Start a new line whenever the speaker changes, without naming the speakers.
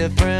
different.